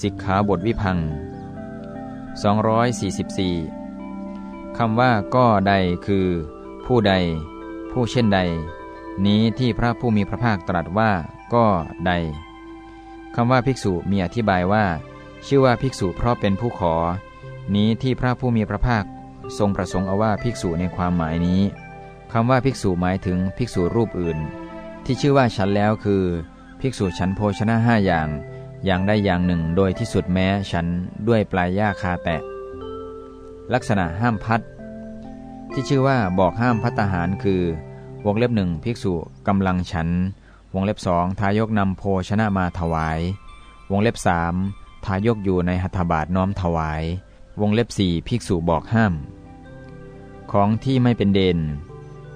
สิกขาบทวิพัง 244คำว่าก็ใดคือ ผู้ใด ผู้เช่นใด นี้ที่พระผู้มีพระภาคตรัสว่าก็ใดคำว่าภิกษุมีอธิบายว่า ชื่อว่าภิกษุเพราะเป็นผู้ขอ นี้ที่พระผู้มีพระภาคทรงประสงค์เอาว่าภิกษุในความหมายนี้คำว่าภิกษุหมายถึงภิกษุรูปอื่น ที่ชื่อว่าฉันแล้วคือ ภิกษุฉันโภชนะห้าอย่าง อย่างใดอย่างหนึ่งโดยที่สุดแม้ฉันด้วยปลายหญ้าคาแตะ ลักษณะห้ามพัด ที่ชื่อว่าบอกห้ามพัตหารคือ วงเล็บหนึ่งภิกษุกำลังฉัน วงเล็บสองทายกนำโภชนะมาถวาย วงเล็บสามทายกอยู่ในหัตถบาทน้อมถวาย วงเล็บสี่ภิกษุบอกห้าม ของที่ไม่เป็นเดน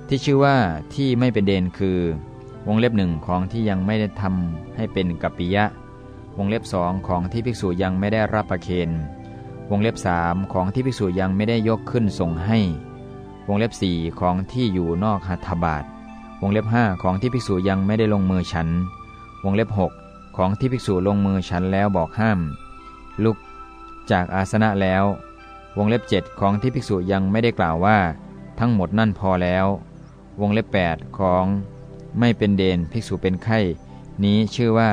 ที่ชื่อว่าที่ไม่เป็นเดนคือ วงเล็บหนึ่งของที่ยังไม่ได้ทำให้เป็นกัปปิยะ วงเล็บสองของที่ภิกษุยังไม่ได้รับประเคนวงเล็บสามของที่ภิกษุยังไม่ได้ยกขึ้นส่งให้ วงเล็บสี่ของที่อยู่นอกหัตถบาทวงเล็บห้าของที่ภิกษุยังไม่ได้ลงมือฉัน วงเล็บหกของที่ภิกษุลงมือฉันแล้วบอกห้าม ลุกจากอาสนะแล้ว วงเล็บเจ็ดของที่ภิกษุยังไม่ได้กล่าวว่า ทั้งหมดนั่นพอแล้ว วงเล็บ8ของไม่เป็นเดนภิกษุเป็นไข้ นี้ชื่อว่า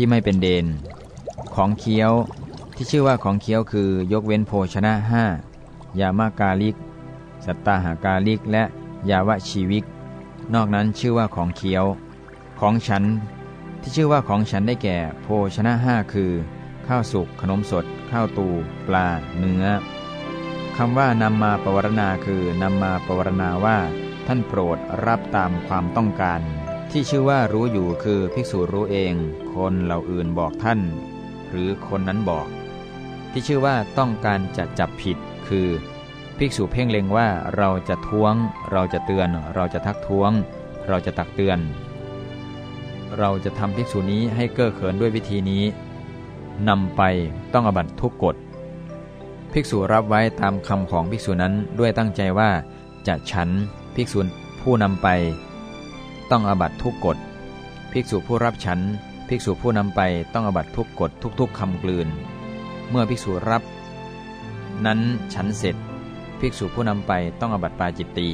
ที่ไม่เป็นเดน ของเคี้ยวที่ชื่อว่าของเคี้ยวคือยกเว้นโภชนะห้ายามากาลิก สัตตาหากาลิกและยาวชีวิก นอกนั้นชื่อว่าของเคี้ยว ของฉันที่ชื่อว่าของฉันได้แก่ โภชนะห้าคือ ข้าวสุกขนมสด ข้าวตู ปลา เนื้อคำว่านำมาปวารณาคือนำมาปวารณาว่า ท่านโปรดรับตามความต้องการ ที่ชื่อว่ารู้อยู่คือภิกษุรู้เอง คนเหล่าอื่นบอกท่าน หรือคนนั้นบอก ที่ชื่อว่าต้องการจะจับผิด คือ ภิกษุเพ่งเล็งว่าเราจะท้วง เราจะเตือน เราจะทักท้วง เราจะตักเตือน เราจะทำภิกษุนี้ให้เก้อเขินด้วยวิธีนี้นำไปต้องอบัตทุกกฎภิกษุรับไว้ตามคำของภิกษุนั้นด้วยตั้งใจว่าจะฉันภิกษุผู้นำไป ต้องอบัตทุกกฎ ภิกษุผู้รับฉัน ภิกษุผู้นำไปต้องอบัตทุกกฎทุกๆคำกลืน เมื่อภิกษุรับ นั้นฉันเสร็จ ภิกษุผู้นำไปต้องอบัตปาจิตตี